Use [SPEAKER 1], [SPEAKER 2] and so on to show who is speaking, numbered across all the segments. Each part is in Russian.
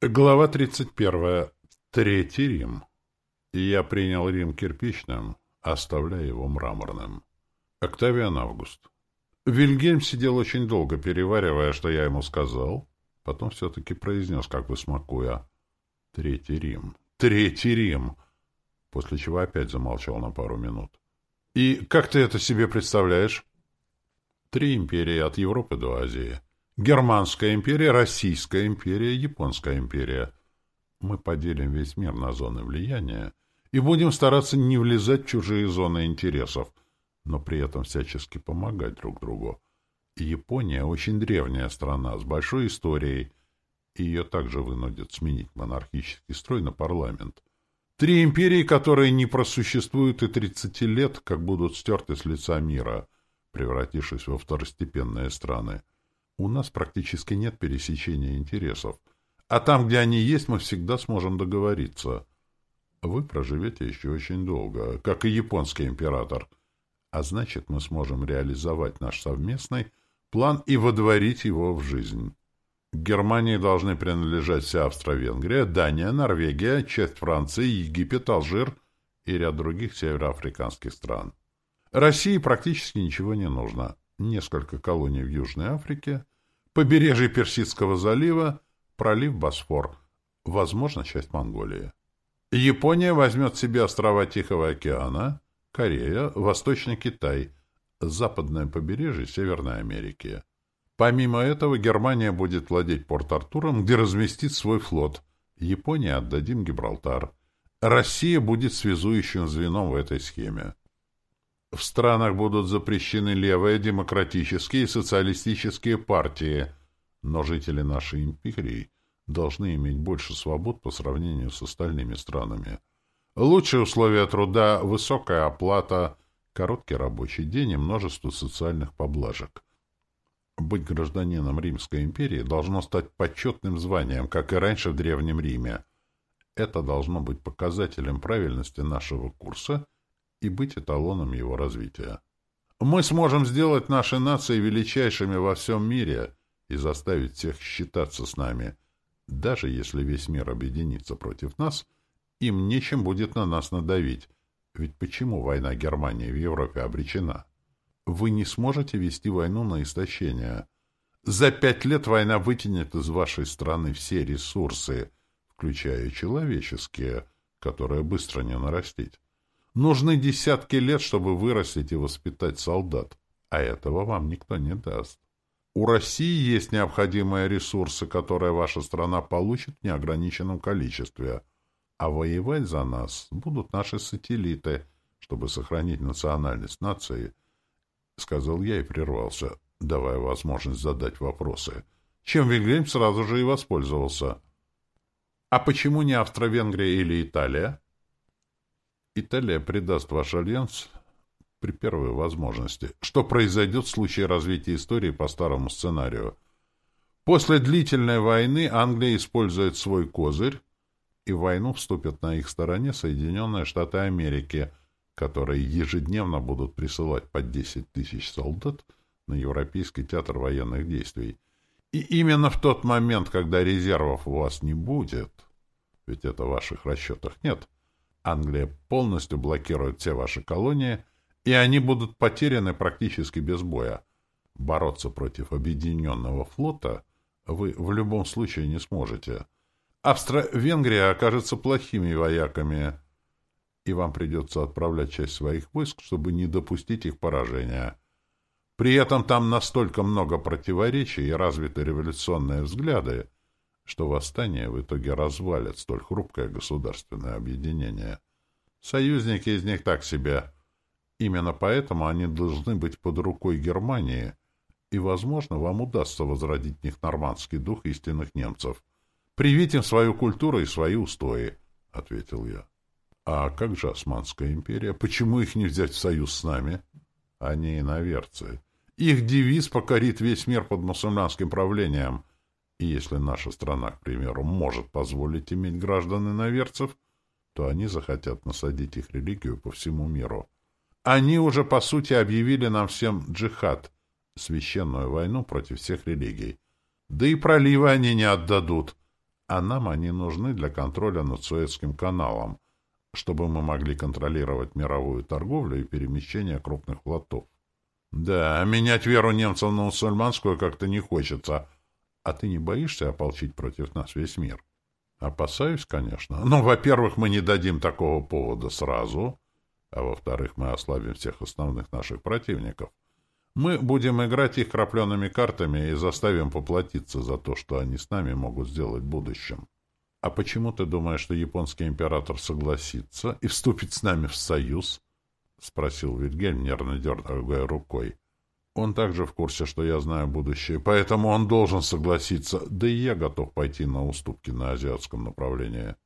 [SPEAKER 1] Глава 31. Третий Рим. Я принял Рим кирпичным, оставляя его мраморным. Октавиан Август. Вильгельм сидел очень долго, переваривая, что я ему сказал. Потом все-таки произнес, как бы смакуя. Третий Рим. Третий Рим. После чего опять замолчал на пару минут. И как ты это себе представляешь? Три империи от Европы до Азии. Германская империя, Российская империя, Японская империя. Мы поделим весь мир на зоны влияния и будем стараться не влезать в чужие зоны интересов, но при этом всячески помогать друг другу. Япония очень древняя страна с большой историей, и ее также вынудят сменить монархический строй на парламент. Три империи, которые не просуществуют и 30 лет, как будут стерты с лица мира, превратившись во второстепенные страны. У нас практически нет пересечения интересов. А там, где они есть, мы всегда сможем договориться. Вы проживете еще очень долго, как и японский император. А значит, мы сможем реализовать наш совместный план и водворить его в жизнь. Германии должны принадлежать вся Австро-Венгрия, Дания, Норвегия, часть Франции, Египет, Алжир и ряд других североафриканских стран. России практически ничего не нужно несколько колоний в Южной Африке, побережье Персидского залива, пролив Босфор, возможно, часть Монголии. Япония возьмет себе острова Тихого океана, Корея, Восточный Китай, западное побережье Северной Америки. Помимо этого, Германия будет владеть Порт-Артуром, где разместит свой флот. Японии отдадим Гибралтар. Россия будет связующим звеном в этой схеме. В странах будут запрещены левые, демократические и социалистические партии, но жители нашей империи должны иметь больше свобод по сравнению с остальными странами. Лучшие условия труда, высокая оплата, короткий рабочий день и множество социальных поблажек. Быть гражданином Римской империи должно стать почетным званием, как и раньше в Древнем Риме. Это должно быть показателем правильности нашего курса – и быть эталоном его развития. Мы сможем сделать наши нации величайшими во всем мире и заставить всех считаться с нами. Даже если весь мир объединится против нас, им нечем будет на нас надавить. Ведь почему война Германии в Европе обречена? Вы не сможете вести войну на истощение. За пять лет война вытянет из вашей страны все ресурсы, включая человеческие, которые быстро не нарастить. Нужны десятки лет, чтобы вырастить и воспитать солдат, а этого вам никто не даст. У России есть необходимые ресурсы, которые ваша страна получит в неограниченном количестве, а воевать за нас будут наши сателлиты, чтобы сохранить национальность нации, — сказал я и прервался, давая возможность задать вопросы, чем Вильгельм сразу же и воспользовался. — А почему не Австро-Венгрия или Италия? — Италия предаст ваш альянс при первой возможности. Что произойдет в случае развития истории по старому сценарию? После длительной войны Англия использует свой козырь, и в войну вступят на их стороне Соединенные Штаты Америки, которые ежедневно будут присылать по 10 тысяч солдат на Европейский театр военных действий. И именно в тот момент, когда резервов у вас не будет, ведь это в ваших расчетах нет, Англия полностью блокирует все ваши колонии, и они будут потеряны практически без боя. Бороться против объединенного флота вы в любом случае не сможете. Австро-Венгрия окажется плохими вояками, и вам придется отправлять часть своих войск, чтобы не допустить их поражения. При этом там настолько много противоречий и развиты революционные взгляды, что восстание в итоге развалит столь хрупкое государственное объединение. Союзники из них так себе. Именно поэтому они должны быть под рукой Германии, и, возможно, вам удастся возродить в них нормандский дух истинных немцев. Привить им свою культуру и свои устои, — ответил я. А как же Османская империя? Почему их не взять в союз с нами? Они иноверцы. Их девиз покорит весь мир под мусульманским правлением — и если наша страна, к примеру, может позволить иметь граждан иноверцев, то они захотят насадить их религию по всему миру. Они уже, по сути, объявили нам всем джихад, священную войну против всех религий. Да и проливы они не отдадут. а нам они нужны для контроля над Суэцким каналом, чтобы мы могли контролировать мировую торговлю и перемещение крупных флотов. Да, менять веру немцев на мусульманскую как-то не хочется. А ты не боишься ополчить против нас весь мир? Опасаюсь, конечно. Но, во-первых, мы не дадим такого повода сразу, а во-вторых, мы ослабим всех основных наших противников. Мы будем играть их крапленными картами и заставим поплатиться за то, что они с нами могут сделать в будущем. А почему ты думаешь, что японский император согласится и вступит с нами в союз? — спросил Вильгельм, нервно дергая рукой. Он также в курсе, что я знаю будущее, поэтому он должен согласиться, да и я готов пойти на уступки на азиатском направлении.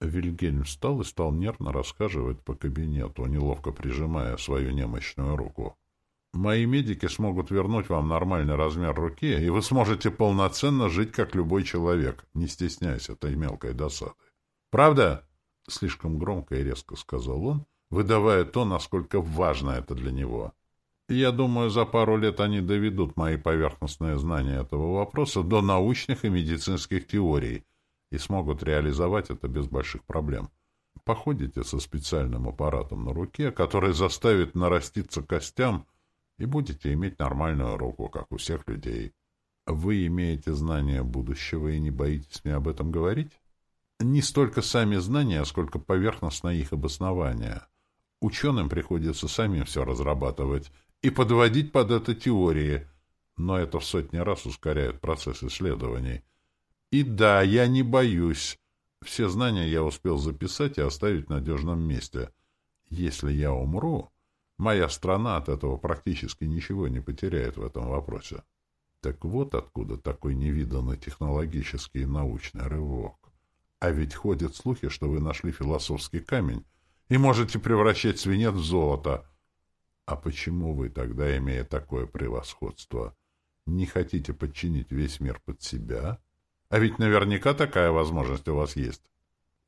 [SPEAKER 1] Вильгельм встал и стал нервно рассказывать по кабинету, неловко прижимая свою немощную руку. «Мои медики смогут вернуть вам нормальный размер руки, и вы сможете полноценно жить, как любой человек, не стесняясь этой мелкой досады. Правда?» — слишком громко и резко сказал он, выдавая то, насколько важно это для него. Я думаю, за пару лет они доведут мои поверхностные знания этого вопроса до научных и медицинских теорий и смогут реализовать это без больших проблем. Походите со специальным аппаратом на руке, который заставит нараститься костям, и будете иметь нормальную руку, как у всех людей. Вы имеете знания будущего и не боитесь мне об этом говорить? Не столько сами знания, сколько поверхностное их обоснование. Ученым приходится самим все разрабатывать — и подводить под это теории, но это в сотни раз ускоряет процесс исследований. И да, я не боюсь. Все знания я успел записать и оставить в надежном месте. Если я умру, моя страна от этого практически ничего не потеряет в этом вопросе. Так вот откуда такой невиданный технологический и научный рывок. А ведь ходят слухи, что вы нашли философский камень и можете превращать свинец в золото — а почему вы тогда, имея такое превосходство, не хотите подчинить весь мир под себя? А ведь наверняка такая возможность у вас есть.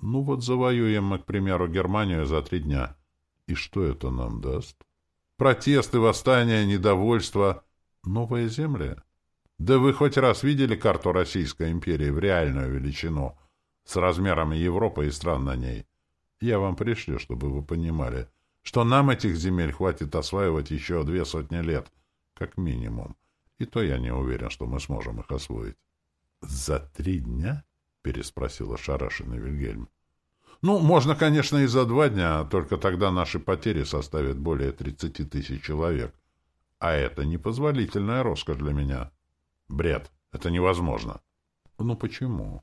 [SPEAKER 1] Ну вот завоюем мы, к примеру, Германию за три дня. И что это нам даст? Протесты, восстания, недовольство. Новые земли? Да вы хоть раз видели карту Российской империи в реальную величину с размерами Европы и стран на ней? Я вам пришлю, чтобы вы понимали — что нам этих земель хватит осваивать еще две сотни лет, как минимум. И то я не уверен, что мы сможем их освоить. — За три дня? — переспросила шарашина Вильгельм. — Ну, можно, конечно, и за два дня, только тогда наши потери составят более тридцати тысяч человек. А это непозволительная роскошь для меня. Бред. Это невозможно. — Ну, почему?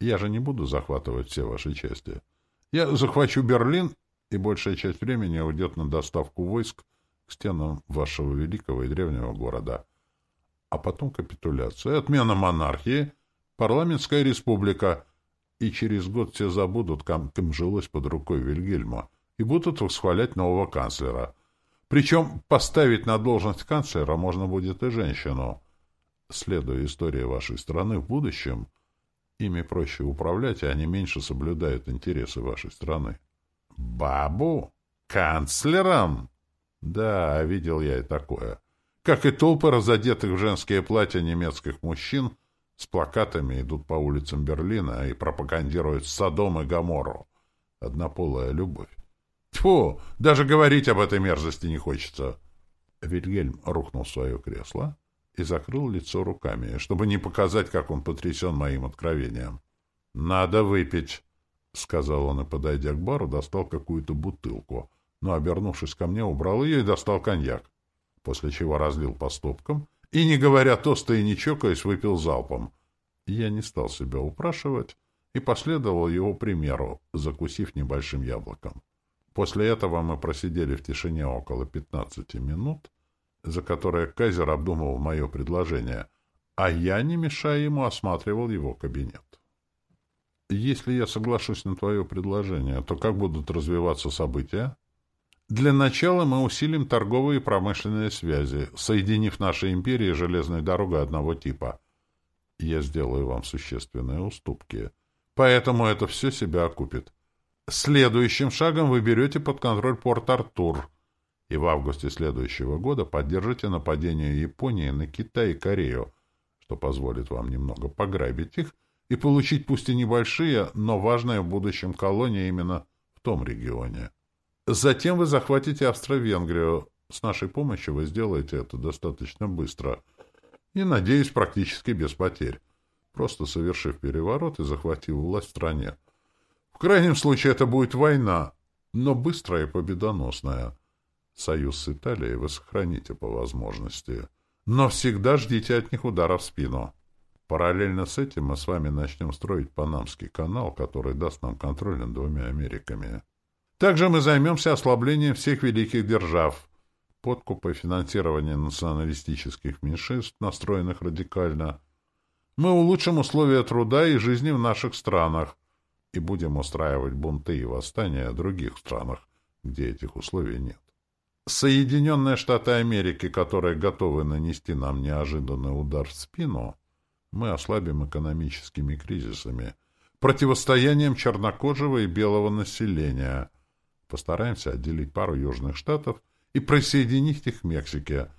[SPEAKER 1] Я же не буду захватывать все ваши части. Я захвачу Берлин и большая часть времени уйдет на доставку войск к стенам вашего великого и древнего города. А потом капитуляция, отмена монархии, парламентская республика, и через год все забудут, как им жилось под рукой Вильгельма, и будут восхвалять нового канцлера. Причем поставить на должность канцлера можно будет и женщину. Следуя истории вашей страны в будущем, ими проще управлять, и они меньше соблюдают интересы вашей страны. Бабу? Канцлером? Да, видел я и такое. Как и толпы разодетых в женские платья немецких мужчин с плакатами идут по улицам Берлина и пропагандируют Содом и Гоморру. Однополая любовь. Тьфу! Даже говорить об этой мерзости не хочется. Вильгельм рухнул в свое кресло и закрыл лицо руками, чтобы не показать, как он потрясен моим откровением. «Надо выпить!» — сказал он, и, подойдя к бару, достал какую-то бутылку, но, обернувшись ко мне, убрал ее и достал коньяк, после чего разлил по стопкам и, не говоря тоста и не чокаясь, выпил залпом. Я не стал себя упрашивать и последовал его примеру, закусив небольшим яблоком. После этого мы просидели в тишине около пятнадцати минут, за которые Кайзер обдумывал мое предложение, а я, не мешая ему, осматривал его кабинет. Если я соглашусь на твое предложение, то как будут развиваться события? Для начала мы усилим торговые и промышленные связи, соединив наши империи железной дорогой одного типа. Я сделаю вам существенные уступки. Поэтому это все себя окупит. Следующим шагом вы берете под контроль порт Артур, и в августе следующего года поддержите нападение Японии на Китай и Корею, что позволит вам немного пограбить их и получить пусть и небольшие, но важные в будущем колонии именно в том регионе. Затем вы захватите Австро-Венгрию. С нашей помощью вы сделаете это достаточно быстро. И, надеюсь, практически без потерь. Просто совершив переворот и захватив власть в стране. В крайнем случае это будет война, но быстрая и победоносная. Союз с Италией вы сохраните по возможности. Но всегда ждите от них удара в спину. Параллельно с этим мы с вами начнем строить Панамский канал, который даст нам контроль над двумя Америками. Также мы займемся ослаблением всех великих держав, подкупа и финансирования националистических меньшинств, настроенных радикально. Мы улучшим условия труда и жизни в наших странах и будем устраивать бунты и восстания в других странах, где этих условий нет. Соединенные Штаты Америки, которые готовы нанести нам неожиданный удар в спину, мы ослабим экономическими кризисами, противостоянием чернокожего и белого населения. Постараемся отделить пару южных штатов и присоединить их к Мексике.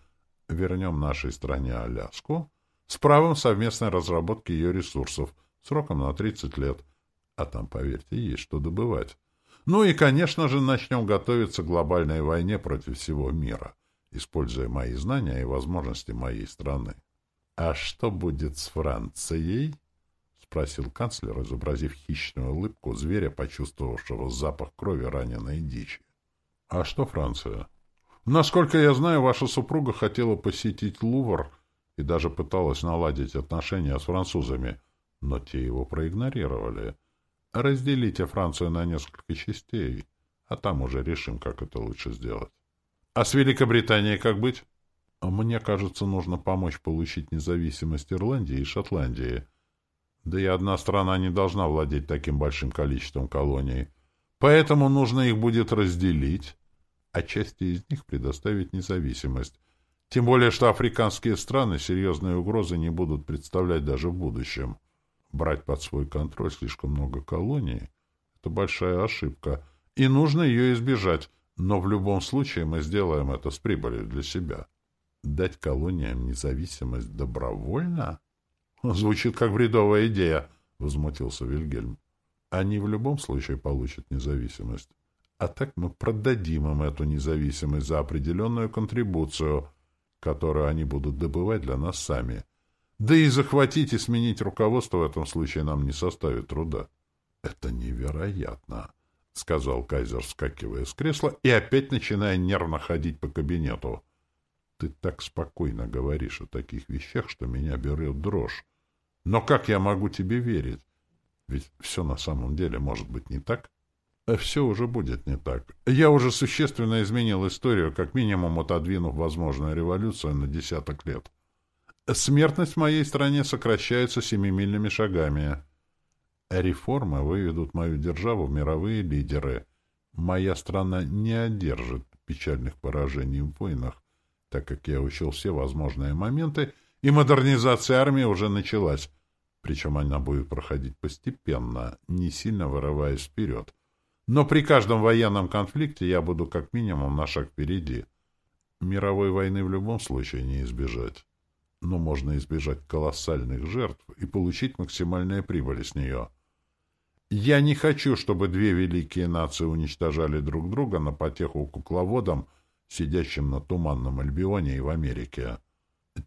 [SPEAKER 1] Вернем нашей стране Аляску с правом совместной разработки ее ресурсов сроком на 30 лет. А там, поверьте, есть что добывать. Ну и, конечно же, начнем готовиться к глобальной войне против всего мира, используя мои знания и возможности моей страны. — А что будет с Францией? — спросил канцлер, изобразив хищную улыбку зверя, почувствовавшего запах крови раненой дичи. — А что Франция? — Насколько я знаю, ваша супруга хотела посетить Лувр и даже пыталась наладить отношения с французами, но те его проигнорировали. — Разделите Францию на несколько частей, а там уже решим, как это лучше сделать. А с Великобританией как быть? Мне кажется, нужно помочь получить независимость Ирландии и Шотландии. Да и одна страна не должна владеть таким большим количеством колоний. Поэтому нужно их будет разделить, а части из них предоставить независимость. Тем более, что африканские страны серьезные угрозы не будут представлять даже в будущем. Брать под свой контроль слишком много колоний — это большая ошибка, и нужно ее избежать, но в любом случае мы сделаем это с прибылью для себя. Дать колониям независимость добровольно? Звучит как бредовая идея, — возмутился Вильгельм. Они в любом случае получат независимость. А так мы продадим им эту независимость за определенную контрибуцию, которую они будут добывать для нас сами — да и захватить и сменить руководство в этом случае нам не составит труда. — Это невероятно, — сказал Кайзер, вскакивая с кресла и опять начиная нервно ходить по кабинету. — Ты так спокойно говоришь о таких вещах, что меня берет дрожь. Но как я могу тебе верить? Ведь все на самом деле может быть не так. А все уже будет не так. Я уже существенно изменил историю, как минимум отодвинув возможную революцию на десяток лет. — Смертность в моей стране сокращается семимильными шагами. Реформы выведут мою державу в мировые лидеры. Моя страна не одержит печальных поражений в войнах, так как я учил все возможные моменты, и модернизация армии уже началась. Причем она будет проходить постепенно, не сильно вырываясь вперед. Но при каждом военном конфликте я буду как минимум на шаг впереди. Мировой войны в любом случае не избежать но можно избежать колоссальных жертв и получить максимальные прибыли с нее. Я не хочу, чтобы две великие нации уничтожали друг друга на потеху кукловодам, сидящим на Туманном Альбионе и в Америке.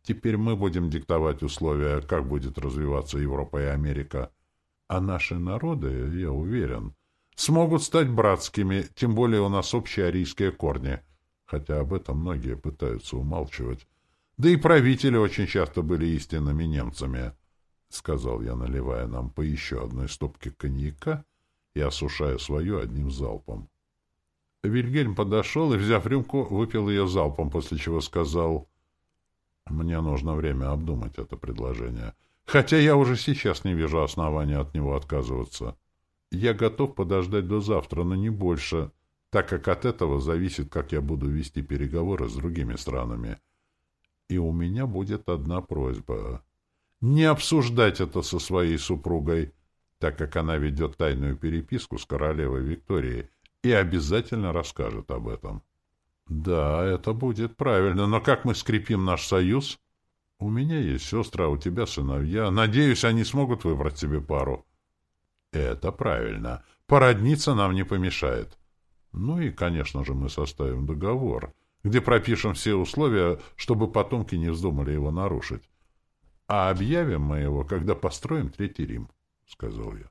[SPEAKER 1] Теперь мы будем диктовать условия, как будет развиваться Европа и Америка. А наши народы, я уверен, смогут стать братскими, тем более у нас общие арийские корни, хотя об этом многие пытаются умалчивать. Да и правители очень часто были истинными немцами, — сказал я, наливая нам по еще одной стопке коньяка и осушая свою одним залпом. Вильгельм подошел и, взяв рюмку, выпил ее залпом, после чего сказал, «Мне нужно время обдумать это предложение, хотя я уже сейчас не вижу основания от него отказываться. Я готов подождать до завтра, но не больше, так как от этого зависит, как я буду вести переговоры с другими странами». И у меня будет одна просьба. Не обсуждать это со своей супругой, так как она ведет тайную переписку с королевой Викторией и обязательно расскажет об этом. Да, это будет правильно, но как мы скрепим наш союз? У меня есть сестры, а у тебя сыновья. Надеюсь, они смогут выбрать себе пару. Это правильно. Породниться нам не помешает. Ну и, конечно же, мы составим договор, где пропишем все условия, чтобы потомки не вздумали его нарушить. А объявим мы его, когда построим Третий Рим, — сказал я.